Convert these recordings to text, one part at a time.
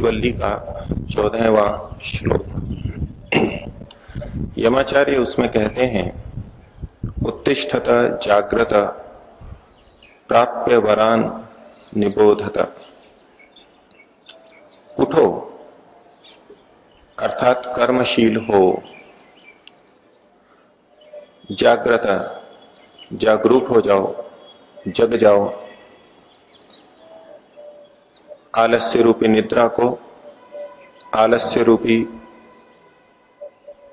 वल्ली का चौदहवा श्लोक। यमाचार्य उसमें कहते हैं, उत्तिष्ठत जागृत प्राप्य वरान निबोधत। उठो, अर्थात कर्मशील हो। जागृत जागरूक हो जाओ, जग जाओ। आलस्य रूपी निद्रा को, आलस्य रूपी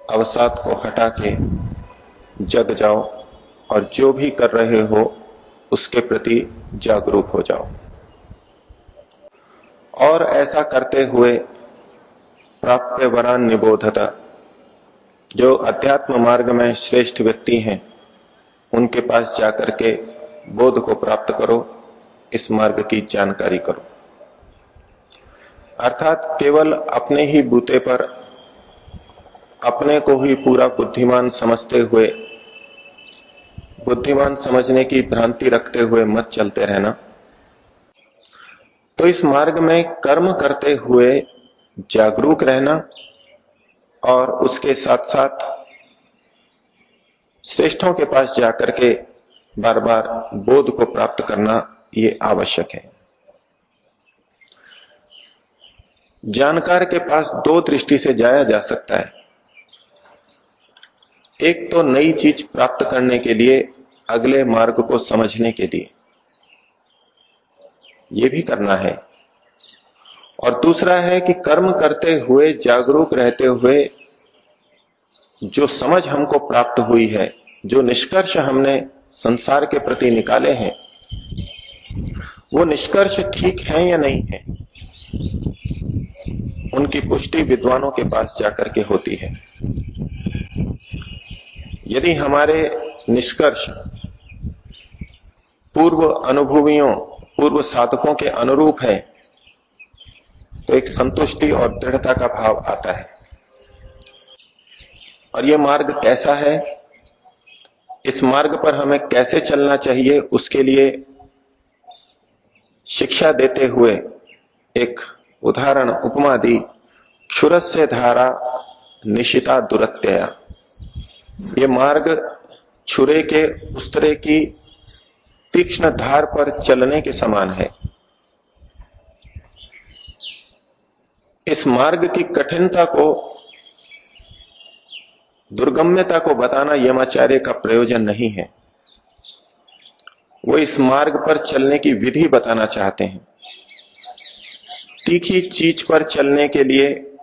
अवसाद को हटा के जग जाओ और जो भी कर रहे हो, उसके प्रति जागरूक हो जाओ। और ऐसा करते हुए प्राप्य वरान निबोधता, जो अध्यात्म मार्ग में श्रेष्ठ व्यक्ति हैं, उनके पास जाकर के बोध को प्राप्त करो, इस मार्ग की जानकारी करो। अर्थात केवल अपने ही बूते पर, अपने को ही पूरा बुद्धिमान समझते हुए, बुद्धिमान समझने की भ्रांति रखते हुए मत चलते रहना। तो इस मार्ग में कर्म करते हुए जागरूक रहना और उसके साथ साथ श्रेष्ठों के पास जाकर के बार बार बोध को प्राप्त करना ये आवश्यक है। जानकार के पास दो दृष्टि से जाया जा सकता है। एक तो नई चीज़ प्राप्त करने के लिए, अगले मार्ग को समझने के लिए। यह भी करना है। और दूसरा है कि कर्म करते हुए, जागरूक रहते हुए, जो समझ हमको प्राप्त हुई है, जो निष्कर्ष हमने संसार के प्रति निकाले हैं, वो निष्कर्ष ठीक है या नहीं है? उनकी पुष्टि विद्वानों के पास जाकर के होती है। यदि हमारे निष्कर्ष पूर्व अनुभवियों पूर्व साधकों के अनुरूप है तो एक संतुष्टि और दृढ़ता का भाव आता है। और यह मार्ग कैसा है? इस मार्ग पर हमें कैसे चलना चाहिए? उसके लिए शिक्षा देते हुए एक उदाहरण उपमा दी क्षुरस्य धारा निशिता दुरत्यया। ये मार्ग छुरे के उस्तरे की तीक्ष्ण धार पर चलने के समान है। इस मार्ग की कठिनता को, दुर्गम्यता को बताना यमाचार्य का प्रयोजन नहीं है। वो इस मार्ग पर चलने की विधि बताना चाहते हैं। तीखी चीज़ पर चलने के लिए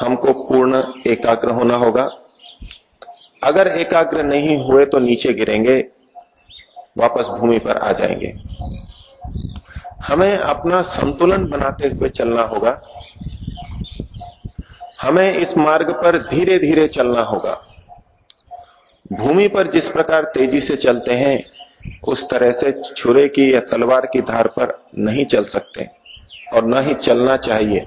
हमको पूर्ण एकाग्र होना होगा। अगर एकाग्र नहीं हुए तो नीचे गिरेंगे, वापस भूमि पर आ जाएँगे। हमें अपना संतुलन बनाते हुए चलना होगा। हमें इस मार्ग पर धीरे धीरे चलना होगा। भूमि पर जिस प्रकार तेज़ी से चलते हैं, उस तरह से छुरे की या तलवार की धार पर नहीं चल सकते। और ना ही चलना चाहिए।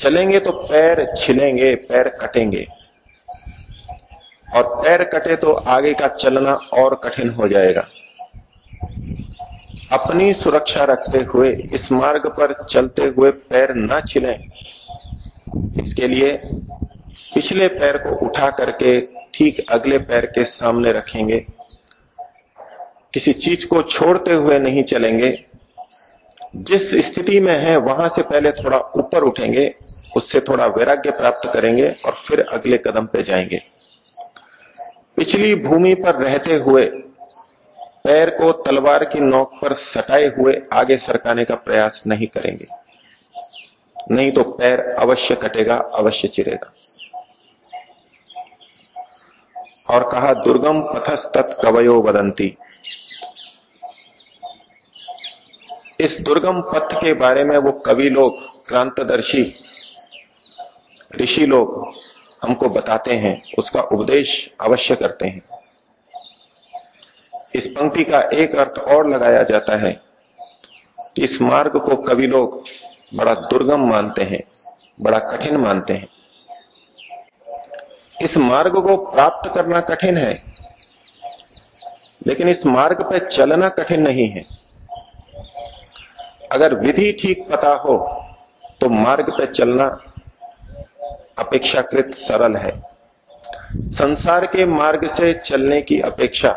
चलेंगे तो पैर छिलेंगे, पैर कटेंगे। और पैर कटे तो आगे का चलना और कठिन हो जाएगा। अपनी सुरक्षा रखते हुए, इस मार्ग पर चलते हुए पैर न छिलें। इसके लिए पिछले पैर को उठा करके ठीक अगले पैर के सामने रखेंगे। किसी चीज़ को छोड़ते हुए नहीं चलेंगे। जिस स्थिति में है, वहाँ से पहले थोड़ा ऊपर उठेंगे, उससे थोड़ा वैराग्य प्राप्त करेंगे और फिर अगले कदम पे जाएँगे। पिछली भूमि पर रहते हुए, पैर को तलवार की नोक पर सटाए हुए आगे सरकाने का प्रयास नहीं करेंगे। नहीं तो पैर अवश्य कटेगा, अवश्य चिरेगा। और कहा, दुर्गम पथस्तत् कवयो वदंती। इस दुर्गम पथ के बारे में वो कवि लोग, क्रांतदर्शी, ऋषि लोग हमको बताते हैं, उसका उपदेश अवश्य करते हैं। इस पंक्ति का एक अर्थ और लगाया जाता है कि इस मार्ग को कवि लोग बड़ा दुर्गम मानते हैं, बड़ा कठिन मानते हैं। इस मार्ग को प्राप्त करना कठिन है, लेकिन इस मार्ग पर चलना कठिन नहीं है। अगर विधि ठीक पता हो तो मार्ग पर चलना अपेक्षाकृत सरल है। संसार के मार्ग से चलने की अपेक्षा,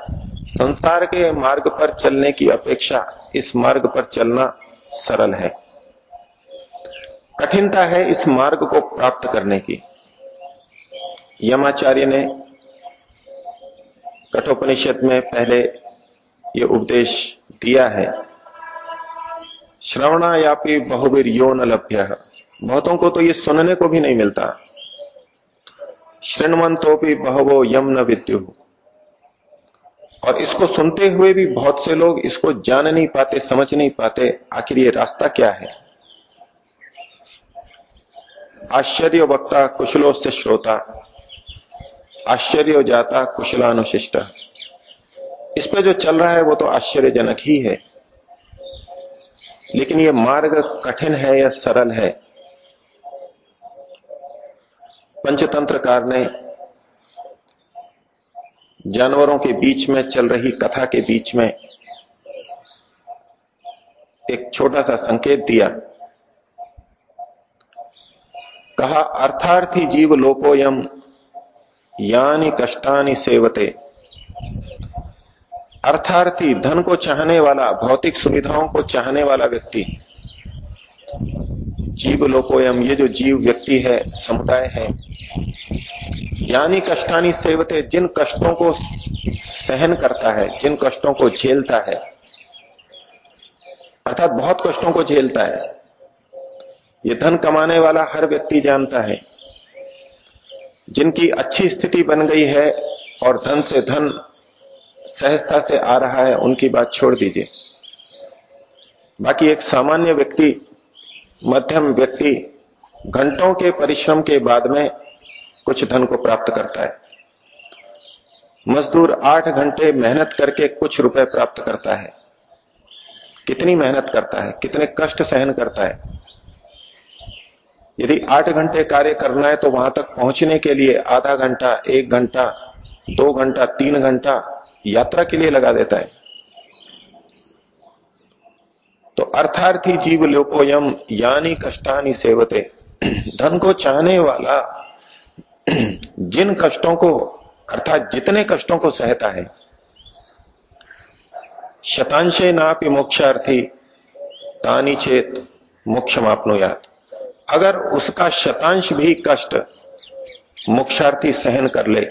संसार के मार्ग पर चलने की अपेक्षा इस मार्ग पर चलना सरल है। कठिनता है इस मार्ग को प्राप्त करने की। यमाचार्य ने कठोपनिषद में पहले ये उपदेश दिया है श्रवणायापी बहुवीर यो न लभ्य। बहुतों को तो ये सुनने को भी नहीं मिलता। श्रृणवंतो भी बहवो यम न विद्यु। और इसको सुनते हुए भी बहुत से लोग इसको जान नहीं पाते, समझ नहीं पाते, आखिर ये रास्ता क्या है? आश्चर्य वक्ता कुशलो से श्रोता। आश्चर्य जाता कुशलानुशिष्ट। इस पे जो चल रहा है वो तो आश्चर्यजनक ही है। लेकिन यह मार्ग कठिन है या सरल है? पंचतंत्रकार ने जानवरों के बीच में चल रही कथा के बीच में एक छोटा सा संकेत दिया। कहा, अर्थार्थी जीव लोकोयम यानी कष्टानी सेवते। अर्थार्थी धन को चाहने वाला, भौतिक सुविधाओं को चाहने वाला व्यक्ति। जीव लोकोयम, ये जो जीव व्यक्ति है, समुदाय है, यानी कष्टानी सेवते जिन कष्टों को सहन करता है, जिन कष्टों को झेलता है, अर्थात बहुत कष्टों को झेलता है, ये धन कमाने वाला हर व्यक्ति जानता है। जिनकी अच्छी स्थिति बन गई है और धन से धन सहजता से आ रहा है, उनकी बात छोड़ दीजिए। बाकी एक सामान्य व्यक्ति, मध्यम व्यक्ति, घंटों के परिश्रम के बाद में कुछ धन को प्राप्त करता है। मजदूर आठ घंटे मेहनत करके कुछ रुपए प्राप्त करता है। कितनी मेहनत करता है, कितने कष्ट सहन करता है। यदि आठ घंटे कार्य करना है तो वहाँ तक पहुँचने के लिए आधा घंटा, एक घंटा, दो घंटा, तीन घंटा यात्रा के लिए लगा देता है। तो अर्थार्थी जीव लोकोयम यानी कष्टानी सेवते। धन को चाहने वाला जिन कष्टों को, अर्थात जितने कष्टों को सहता है, शतांशे नापि मोक्षार्थी, तानी चेत मोक्ष मापनो याद अगर उसका शतांश भी कष्ट मोक्षार्थी सहन कर ले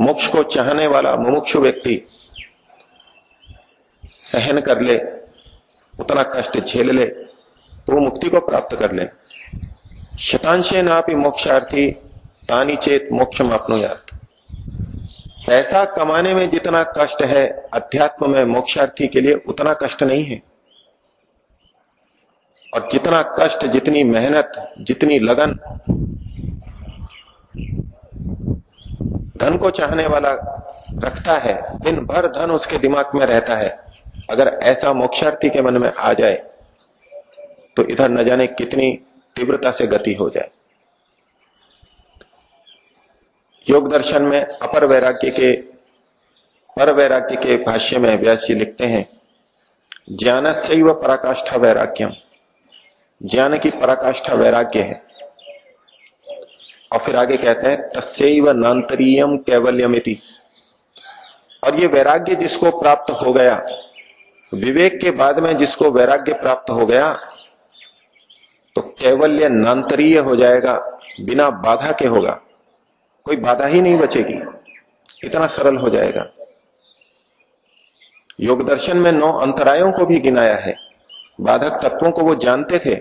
मोक्ष को चाहने वाला मुमुक्षु व्यक्ति सहन कर ले, उतना कष्ट झेल ले तो मुक्ति को प्राप्त कर ले। शतांशे नापि मोक्षार्थी, तानी चेत मोक्ष याद पैसा कमाने में जितना कष्ट है, अध्यात्म में मोक्षार्थी के लिए उतना कष्ट नहीं है। और जितना कष्ट, जितनी मेहनत, जितनी लगन धन को चाहने वाला रखता है दिन भर धन उसके दिमाग में रहता है। अगर ऐसा मोक्षार्थी के मन में आ जाए तो इधर न जाने कितनी तीव्रता से गति हो जाए। योग दर्शन में अपर वैराग्य के, पर वैराग्य के भाष्य में व्यास जी लिखते हैं ज्ञान से व पराकाष्ठा वैराग्यम। ज्ञान की पराकाष्ठा वैराग्य है। और फिर आगे कहते हैं तस्व नान्तरीयम कैवल्यमिति। और ये वैराग्य जिसको प्राप्त हो गया, विवेक के बाद में जिसको वैराग्य प्राप्त हो गया तो कैवल्य नान्तरीय हो जाएगा, बिना बाधा के होगा। कोई बाधा ही नहीं बचेगी, इतना सरल हो जाएगा। योग दर्शन में नौ अंतरायों को भी गिनाया है, बाधक तत्वों को वो जानते थे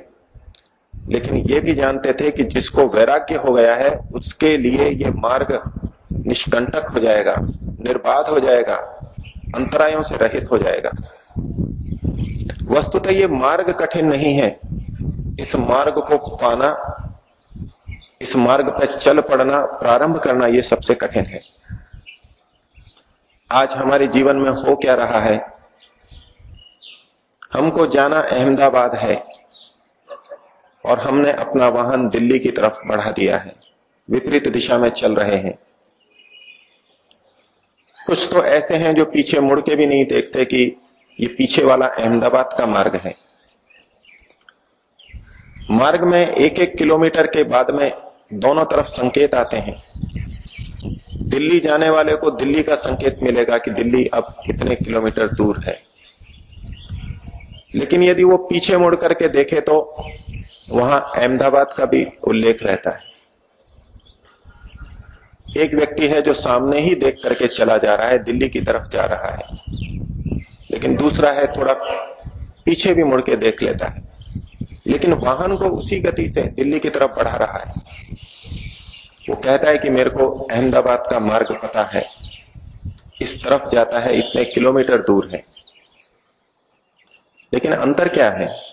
लेकिन ये भी जानते थे कि जिसको वैराग्य हो गया है, उसके लिए ये मार्ग निष्कंटक हो जाएगा, निर्बाध हो जाएगा, अंतरायों से रहित हो जाएगा। वस्तुतः ये मार्ग कठिन नहीं है। इस मार्ग को पाना, इस मार्ग पर चल पड़ना, प्रारंभ करना यह सबसे कठिन है। आज हमारे जीवन में हो क्या रहा है? हमको जाना अहमदाबाद है। और हमने अपना वाहन दिल्ली की तरफ़ बढ़ा दिया है। विपरीत दिशा में चल रहे हैं। कुछ तो ऐसे हैं जो पीछे मुड़ के भी नहीं देखते कि ये पीछे वाला अहमदाबाद का मार्ग है। मार्ग में एक एक किलोमीटर के बाद में दोनों तरफ़ संकेत आते हैं। दिल्ली जाने वाले को दिल्ली का संकेत मिलेगा कि दिल्ली अब कितने किलोमीटर दूर है। लेकिन यदि वो पीछे मुड़ करके देखे तो वहाँ अहमदाबाद का भी उल्लेख रहता है। एक व्यक्ति है जो सामने ही देख करके चला जा रहा है, दिल्ली की तरफ़ जा रहा है। लेकिन दूसरा है, थोड़ा पीछे भी मुड़ के देख लेता है। लेकिन वाहन को उसी गति से दिल्ली की तरफ़ बढ़ा रहा है। वो कहता है कि मेरे को अहमदाबाद का मार्ग पता है। इस तरफ़ जाता है, इतने किलोमीटर दूर है। लेकिन अंतर क्या है?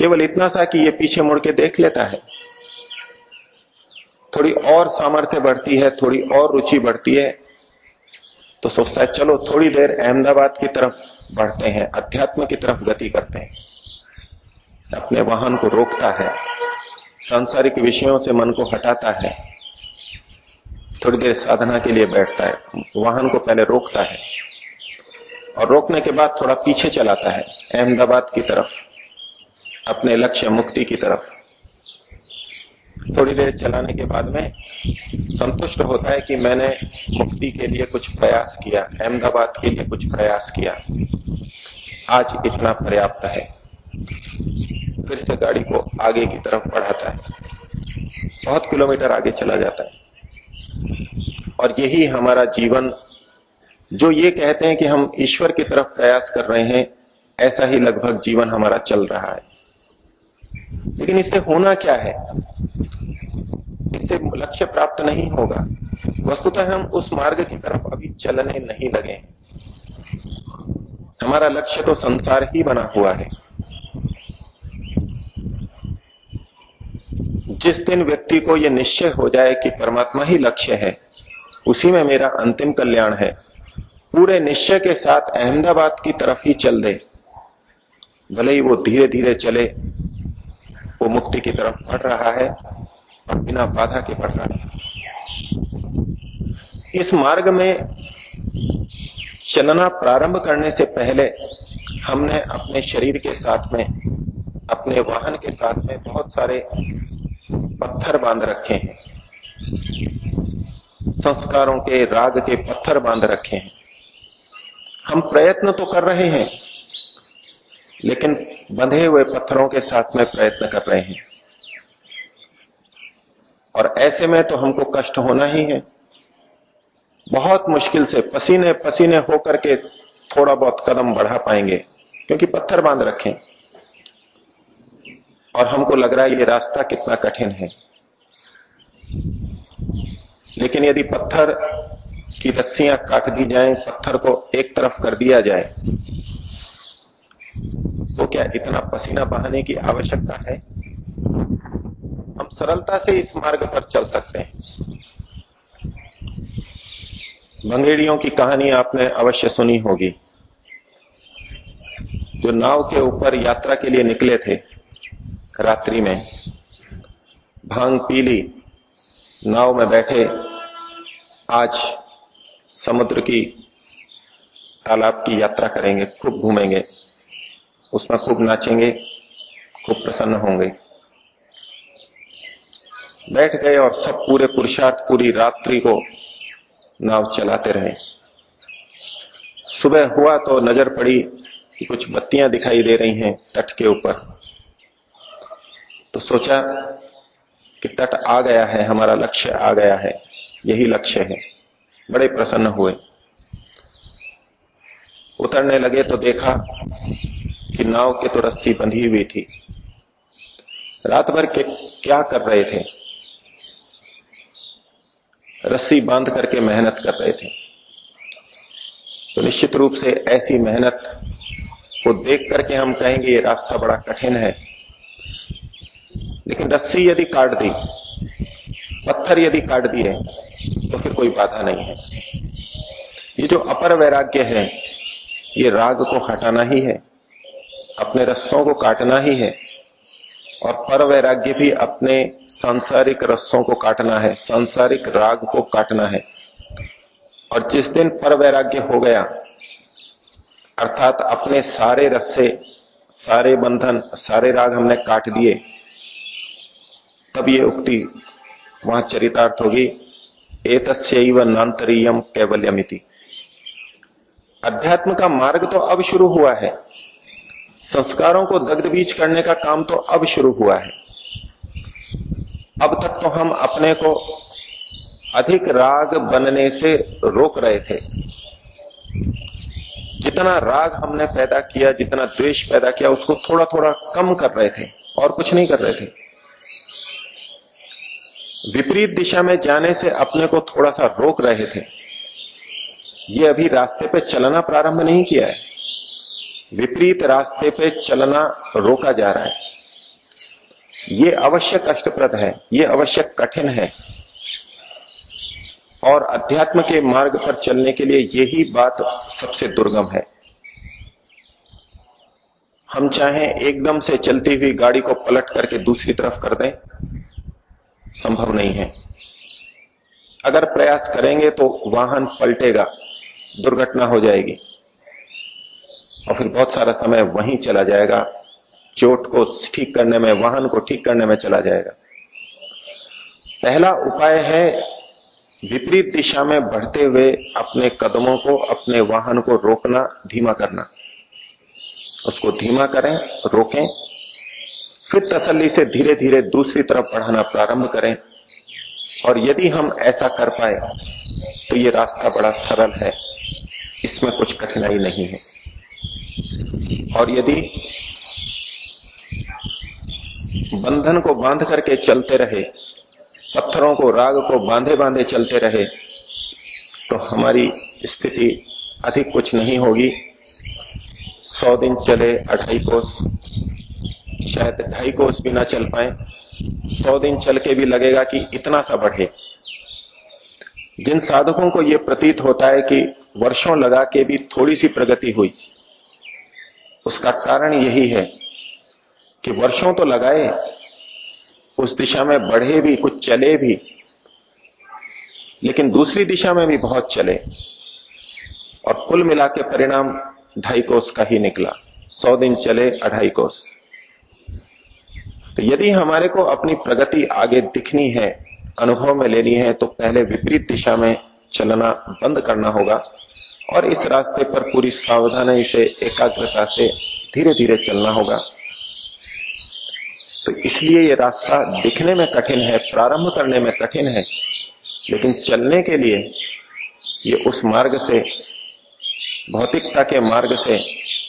केवल इतना सा कि ये पीछे मुड़ के देख लेता है। थोड़ी और सामर्थ्य बढ़ती है, थोड़ी और रुचि बढ़ती है तो सोचता है, चलो, थोड़ी देर अहमदाबाद की तरफ़ बढ़ते हैं, अध्यात्म की तरफ़ गति करते हैं। अपने वाहन को रोकता है, सांसारिक विषयों से मन को हटाता है, थोड़ी देर साधना के लिए बैठता है, वाहन को पहले रोकता है, और रोकने के बाद थोड़ा पीछे चलाता है, अहमदाबाद की तरफ़। अपने लक्ष्य मुक्ति की तरफ़। थोड़ी देर चलाने के बाद में संतुष्ट होता है कि मैंने मुक्ति के लिए कुछ प्रयास किया, अहमदाबाद के लिए कुछ प्रयास किया। आज इतना पर्याप्त है। फिर से गाड़ी को आगे की तरफ़ बढ़ाता है। बहुत किलोमीटर आगे चला जाता है। और यही हमारा जीवन, जो ये कहते हैं कि हम ईश्वर की तरफ़ प्रयास कर रहे हैं, ऐसा ही लगभग जीवन हमारा चल रहा है। लेकिन इससे होना क्या है? इससे लक्ष्य प्राप्त नहीं होगा। वस्तुतः हम उस मार्ग की तरफ़ अभी चलने नहीं लगे। हमारा लक्ष्य तो संसार ही बना हुआ है। जिस दिन व्यक्ति को यह निश्चय हो जाए कि परमात्मा ही लक्ष्य है, उसी में मेरा अंतिम कल्याण है। पूरे निश्चय के साथ अहमदाबाद की तरफ़ ही चल दे। भले ही वो धीरे धीरे चले की तरफ़ बढ़ रहा है और बिना बाधा के बढ़ रहा है। इस मार्ग में चलना प्रारंभ करने से पहले हमने अपने शरीर के साथ में, अपने वाहन के साथ में बहुत सारे पत्थर बाँध रखे हैं। संस्कारों के, राग के पत्थर बाँध रखे हैं। हम प्रयत्न तो कर रहे हैं, लेकिन बंधे हुए पत्थरों के साथ में प्रयत्न कर रहे हैं। और ऐसे में तो हमको कष्ट होना ही है। बहुत मुश्किल से पसीने पसीने होकर के थोड़ा बहुत कदम बढ़ा पाएँगे क्योंकि पत्थर बाँध रखें। और हमको लग रहा है ये रास्ता कितना कठिन है। लेकिन यदि पत्थर की रस्सियाँ काट दी जाएँ, पत्थर को एक तरफ़ कर दिया जाए तो क्या इतना पसीना बहाने की आवश्यकता है? हम सरलता से इस मार्ग पर चल सकते हैं। भंगेड़ियों की कहानी आपने अवश्य सुनी होगी। जो नाव के ऊपर यात्रा के लिए निकले थे, रात्रि में, भाँग पीली नाव में बैठे, आज समुद्र की तालाब की यात्रा करेंगे, खूब घूमेंगे। उसमें खूब नाचेंगे, खूब प्रसन्न होंगे। बैठ गए और सब पूरे पुरुषार्थ पूरी रात्रि को नाव चलाते रहे। सुबह हुआ तो नज़र पड़ी कि कुछ बत्तियाँ दिखाई दे रही हैं तट के ऊपर। तो सोचा कि तट आ गया है, हमारा लक्ष्य आ गया है, यही लक्ष्य है। बड़े प्रसन्न हुए। उतरने लगे तो देखा कि नाव के तो रस्सी बंधी हुई थी। रात भर के क्या कर रहे थे? रस्सी बाँध करके मेहनत कर रहे थे। तो निश्चित रूप से ऐसी मेहनत को देख करके हम कहेंगे ये रास्ता बड़ा कठिन है। लेकिन रस्सी यदि काट दी, पत्थर यदि काट दिए तो फिर कोई बाधा नहीं है। ये जो अपर वैराग्य है, ये राग को हटाना ही है, अपने रस्सों को काटना ही है। और पर वैराग्य भी अपने सांसारिक रस्सों को काटना है, सांसारिक राग को काटना है। और जिस दिन पर वैराग्य हो गया, अर्थात अपने सारे रस्से सारे बंधन, सारे राग हमने काट दिए, तब ये उक्ति वहाँ चरितार्थ होगी। एतस्व नान्तरीयम कैवल्यमिति। अध्यात्म का मार्ग तो अब शुरू हुआ है। संस्कारों को दग्ध बीज करने का काम तो अब शुरू हुआ है। अब तक तो हम अपने को अधिक राग बनने से रोक रहे थे। जितना राग हमने पैदा किया, जितना द्वेष पैदा किया, उसको थोड़ा थोड़ा कम कर रहे थे और कुछ नहीं कर रहे थे। विपरीत दिशा में जाने से अपने को थोड़ा सा रोक रहे थे। ये अभी रास्ते पे चलना प्रारंभ नहीं किया है। विपरीत रास्ते पे चलना रोका जा रहा है। ये अवश्य कष्टप्रद है, ये अवश्य कठिन है। और अध्यात्म के मार्ग पर चलने के लिए यही बात सबसे दुर्गम है। हम चाहें एकदम से चलती हुई गाड़ी को पलट करके दूसरी तरफ़ कर दें, संभव नहीं है। अगर प्रयास करेंगे तो वाहन पलटेगा, दुर्घटना हो जाएगी। और फिर बहुत सारा समय वहीं चला जाएगा। चोट को ठीक करने में, वाहन को ठीक करने में चला जाएगा। पहला उपाय है विपरीत दिशा में बढ़ते हुए अपने कदमों को, अपने वाहन को रोकना, धीमा करना। उसको धीमा करें, रोकें। फिर तसल्ली से धीरे धीरे दूसरी तरफ़ बढ़ाना प्रारंभ करें। और यदि हम ऐसा कर पाए तो ये रास्ता बड़ा सरल है। इसमें कुछ कठिनाई नहीं है। और यदि बंधन को बाँध करके चलते रहे, पत्थरों को, राग को बांधे बांधे चलते रहे तो हमारी स्थिति अधिक कुछ नहीं होगी। सौ दिन चले, अढ़ाई कोस, शायद ढाई कोस भी ना चल पाए। सौ दिन चल के भी लगेगा कि इतना सा बढ़े। जिन साधकों को यह प्रतीत होता है कि वर्षों लगा के भी थोड़ी सी प्रगति हुई उसका कारण यही है कि वर्षों तो लगाए, उस दिशा में बढ़े भी, कुछ चले भी, लेकिन दूसरी दिशा में भी बहुत चले और कुल मिला के परिणाम ढाई कोस का ही निकला। सौ दिन चले, अढ़ाई कोस। तो यदि हमारे को अपनी प्रगति आगे दिखनी है, अनुभव में लेनी है तो पहले विपरीत दिशा में चलना बंद करना होगा। और इस रास्ते पर पूरी सावधानी से, एकाग्रता से धीरे धीरे चलना होगा। तो इसलिए ये रास्ता दिखने में कठिन है, प्रारंभ करने में कठिन है, लेकिन चलने के लिए ये उस मार्ग से, भौतिकता के मार्ग से,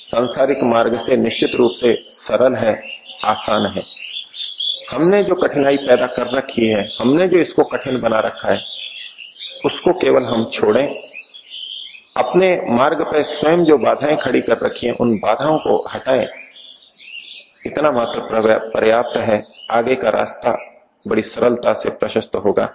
सांसारिक मार्ग से निश्चित रूप से सरल है, आसान है। हमने जो कठिनाई पैदा कर रखी है, हमने जो इसको कठिन बना रखा है, उसको केवल हम छोड़ें। अपने मार्ग पर स्वयं जो बाधाएँ खड़ी कर रखी हैं, उन बाधाओं को हटाएँ। इतना मात्र पर्याप्त है। आगे का रास्ता बड़ी सरलता से प्रशस्त होगा।